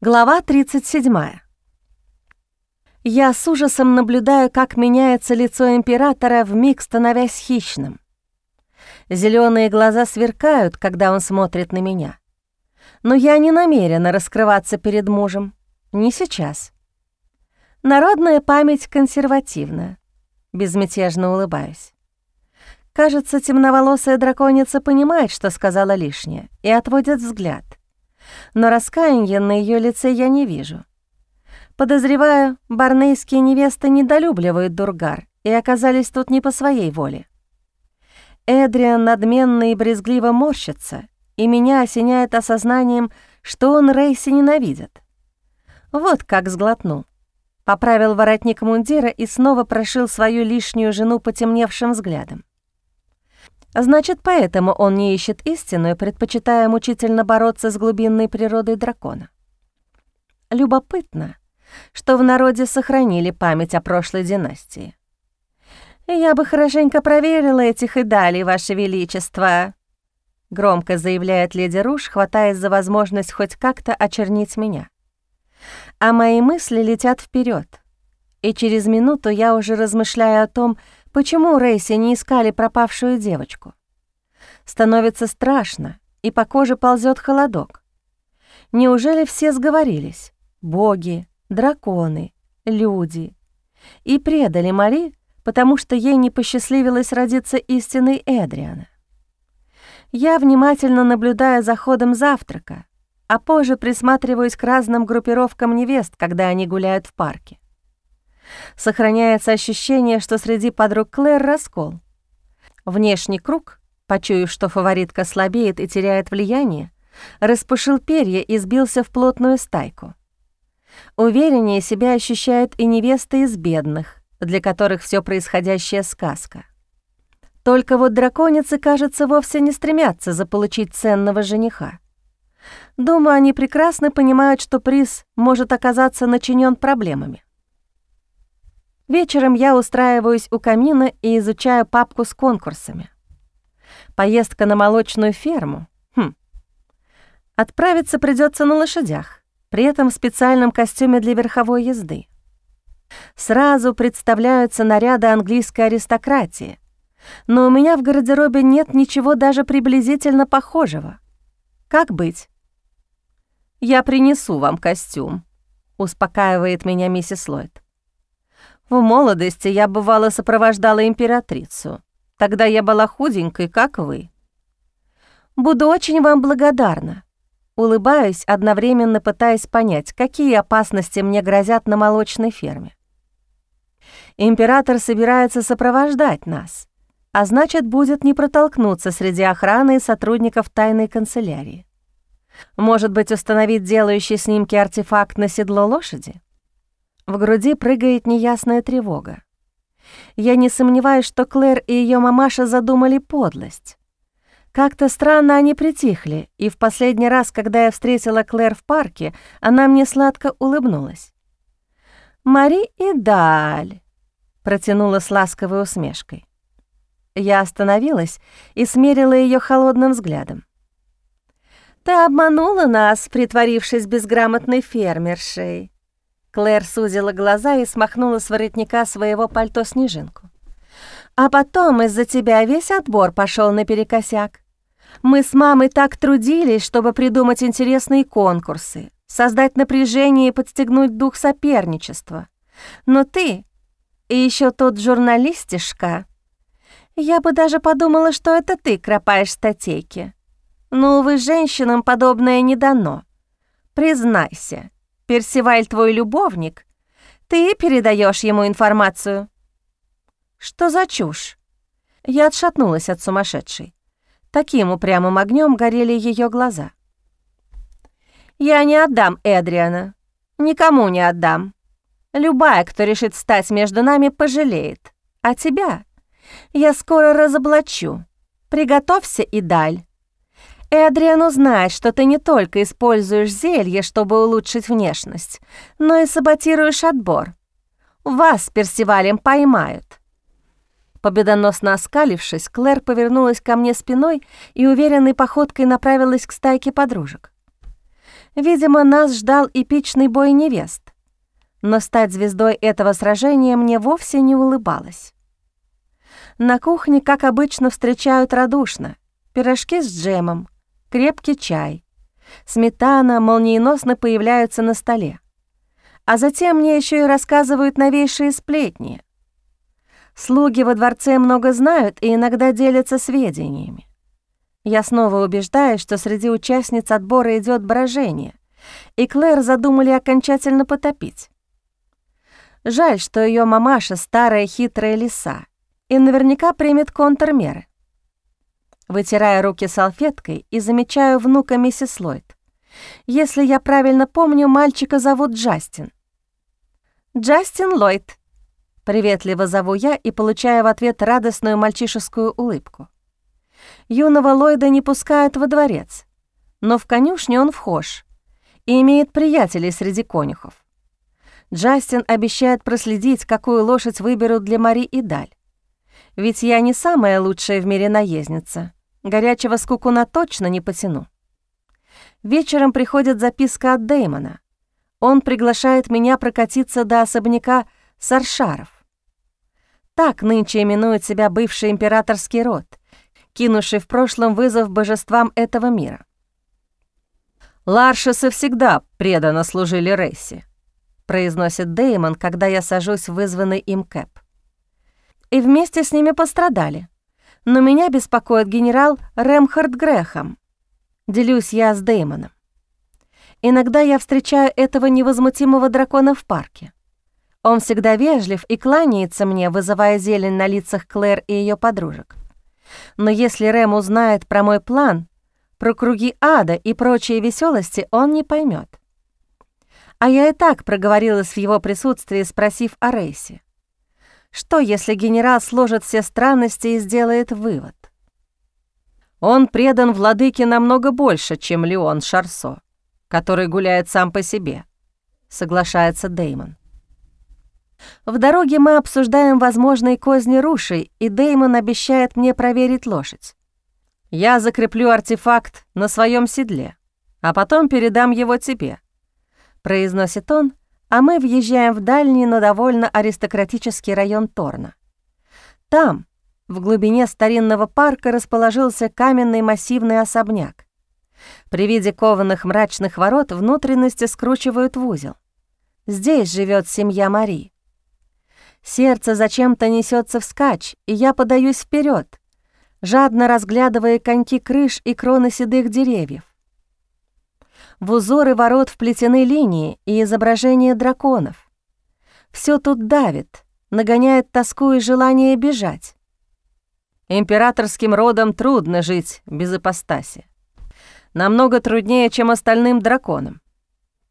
Глава 37. Я с ужасом наблюдаю, как меняется лицо императора, вмиг становясь хищным. Зеленые глаза сверкают, когда он смотрит на меня. Но я не намерена раскрываться перед мужем. Не сейчас. Народная память консервативна. Безмятежно улыбаюсь. Кажется, темноволосая драконица понимает, что сказала лишнее, и отводит взгляд но раскаяния на ее лице я не вижу. Подозреваю, барнейские невесты недолюбливают Дургар и оказались тут не по своей воле. Эдриан надменно и брезгливо морщится, и меня осеняет осознанием, что он Рейси ненавидит. Вот как сглотнул. Поправил воротник мундира и снова прошил свою лишнюю жену потемневшим взглядом. Значит, поэтому он не ищет истину, предпочитая мучительно бороться с глубинной природой дракона. Любопытно, что в народе сохранили память о прошлой династии. «Я бы хорошенько проверила этих и далее, Ваше Величество», — громко заявляет леди Руш, хватаясь за возможность хоть как-то очернить меня. А мои мысли летят вперед, и через минуту я уже размышляю о том, Почему Рейси не искали пропавшую девочку? Становится страшно, и по коже ползет холодок. Неужели все сговорились? Боги, драконы, люди. И предали Мари, потому что ей не посчастливилось родиться истинной Эдриана. Я внимательно наблюдаю за ходом завтрака, а позже присматриваюсь к разным группировкам невест, когда они гуляют в парке. Сохраняется ощущение, что среди подруг Клэр раскол. Внешний круг, почуяв, что фаворитка слабеет и теряет влияние, распушил перья и сбился в плотную стайку. Увереннее себя ощущают и невесты из бедных, для которых все происходящее — сказка. Только вот драконицы, кажется, вовсе не стремятся заполучить ценного жениха. Думаю, они прекрасно понимают, что приз может оказаться начинен проблемами. Вечером я устраиваюсь у камина и изучаю папку с конкурсами. Поездка на молочную ферму. Хм. Отправиться придется на лошадях, при этом в специальном костюме для верховой езды. Сразу представляются наряды английской аристократии, но у меня в гардеробе нет ничего даже приблизительно похожего. Как быть? «Я принесу вам костюм», — успокаивает меня миссис Ллойд. В молодости я бывало сопровождала императрицу. Тогда я была худенькой, как вы. Буду очень вам благодарна. Улыбаюсь, одновременно пытаясь понять, какие опасности мне грозят на молочной ферме. Император собирается сопровождать нас, а значит, будет не протолкнуться среди охраны и сотрудников тайной канцелярии. Может быть, установить делающий снимки артефакт на седло лошади? В груди прыгает неясная тревога. Я не сомневаюсь, что Клэр и ее мамаша задумали подлость. Как-то странно они притихли, и в последний раз, когда я встретила Клэр в парке, она мне сладко улыбнулась. «Мари и Даль», — протянула с ласковой усмешкой. Я остановилась и смерила ее холодным взглядом. «Ты обманула нас, притворившись безграмотной фермершей», Клэр сузила глаза и смахнула с воротника своего пальто снежинку. «А потом из-за тебя весь отбор пошел наперекосяк. Мы с мамой так трудились, чтобы придумать интересные конкурсы, создать напряжение и подстегнуть дух соперничества. Но ты и еще тот журналистишка. Я бы даже подумала, что это ты кропаешь статейки. Но, увы, женщинам подобное не дано. Признайся, Персиваль твой любовник, ты передаешь ему информацию». «Что за чушь?» Я отшатнулась от сумасшедшей. Таким упрямым огнем горели ее глаза. «Я не отдам Эдриана. Никому не отдам. Любая, кто решит встать между нами, пожалеет. А тебя я скоро разоблачу. Приготовься и даль. Эдриан узнает, что ты не только используешь зелье, чтобы улучшить внешность, но и саботируешь отбор. Вас с Персивалем поймают». Победоносно оскалившись, Клэр повернулась ко мне спиной и уверенной походкой направилась к стайке подружек. Видимо, нас ждал эпичный бой невест, но стать звездой этого сражения мне вовсе не улыбалось. На кухне, как обычно, встречают радушно. Пирожки с джемом, крепкий чай. Сметана молниеносно появляются на столе. А затем мне еще и рассказывают новейшие сплетни. Слуги во дворце много знают и иногда делятся сведениями. Я снова убеждаюсь, что среди участниц отбора идет брожение, и Клэр задумали окончательно потопить. Жаль, что ее мамаша — старая хитрая лиса, и наверняка примет контрмеры. Вытирая руки салфеткой и замечаю внука миссис Ллойд. Если я правильно помню, мальчика зовут Джастин. «Джастин Ллойд», — приветливо зову я и получаю в ответ радостную мальчишескую улыбку. Юного Ллойда не пускают во дворец, но в конюшне он вхож и имеет приятелей среди конюхов. Джастин обещает проследить, какую лошадь выберут для Мари и Даль. Ведь я не самая лучшая в мире наездница. Горячего скукуна точно не потяну. Вечером приходит записка от Дэймона. Он приглашает меня прокатиться до особняка Саршаров. Так нынче именует себя бывший императорский род, кинувший в прошлом вызов божествам этого мира. Ларшесы всегда преданно служили Рейси произносит Деймон, когда я сажусь в вызванный им кэп. И вместе с ними пострадали. Но меня беспокоит генерал Рэмхард Грэхэм. Делюсь я с Деймоном. Иногда я встречаю этого невозмутимого дракона в парке. Он всегда вежлив и кланяется мне, вызывая зелень на лицах Клэр и ее подружек. Но если Рэм узнает про мой план, про круги ада и прочие веселости, он не поймет. А я и так проговорилась в его присутствии, спросив о Рейсе. Что, если генерал сложит все странности и сделает вывод? Он предан владыке намного больше, чем Леон Шарсо, который гуляет сам по себе, соглашается Деймон. В дороге мы обсуждаем возможные козни Руши, и Деймон обещает мне проверить лошадь. Я закреплю артефакт на своем седле, а потом передам его тебе произносит он, а мы въезжаем в дальний, но довольно аристократический район Торна. Там, в глубине старинного парка, расположился каменный массивный особняк. При виде кованых мрачных ворот внутренности скручивают в узел. Здесь живет семья Мари. Сердце зачем-то несется вскачь, и я подаюсь вперед, жадно разглядывая коньки крыш и кроны седых деревьев. В узоры ворот вплетены линии и изображения драконов. Все тут давит, нагоняет тоску и желание бежать. Императорским родам трудно жить без ипостаси. Намного труднее, чем остальным драконам.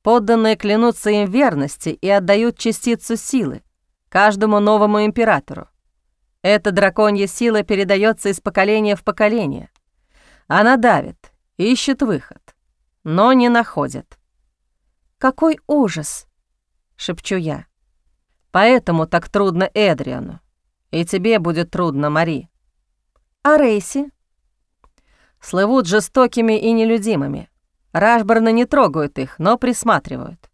Подданные клянутся им верности и отдают частицу силы каждому новому императору. Эта драконья сила передается из поколения в поколение. Она давит, ищет выход но не находят. «Какой ужас!» — шепчу я. «Поэтому так трудно Эдриану. И тебе будет трудно, Мари». «А Рейси?» «Слывут жестокими и нелюдимыми. Рашборны не трогают их, но присматривают».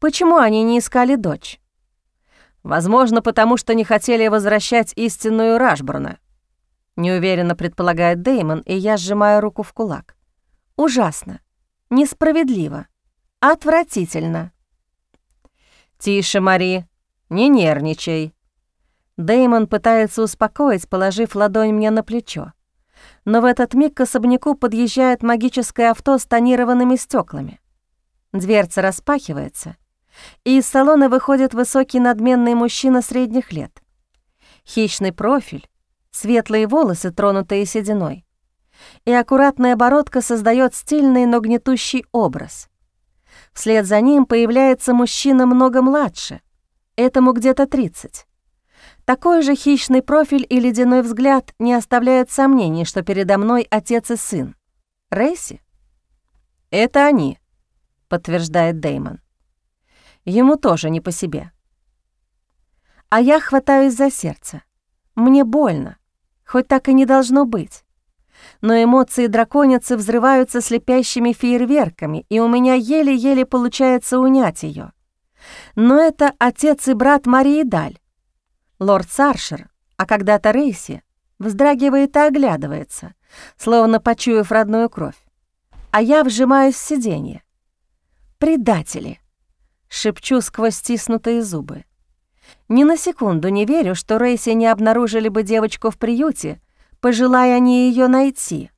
«Почему они не искали дочь?» «Возможно, потому что не хотели возвращать истинную Рашборна», — неуверенно предполагает Деймон, и я сжимаю руку в кулак. «Ужасно несправедливо, отвратительно. «Тише, Мари, не нервничай». Деймон пытается успокоить, положив ладонь мне на плечо. Но в этот миг к особняку подъезжает магическое авто с тонированными стеклами. Дверца распахивается, и из салона выходит высокий надменный мужчина средних лет. Хищный профиль, светлые волосы, тронутые сединой и аккуратная бородка создает стильный, но гнетущий образ. Вслед за ним появляется мужчина много младше, этому где-то 30. Такой же хищный профиль и ледяной взгляд не оставляют сомнений, что передо мной отец и сын. Рейси? «Это они», — подтверждает Деймон. Ему тоже не по себе. А я хватаюсь за сердце. Мне больно, хоть так и не должно быть. Но эмоции драконицы взрываются слепящими фейерверками, и у меня еле-еле получается унять ее. Но это отец и брат Марии Даль. Лорд Саршер, а когда-то Рейси, вздрагивает и оглядывается, словно почуяв родную кровь. А я вжимаюсь в сиденье. «Предатели!» — шепчу сквозь стиснутые зубы. Ни на секунду не верю, что Рейси не обнаружили бы девочку в приюте, пожелая они ее найти.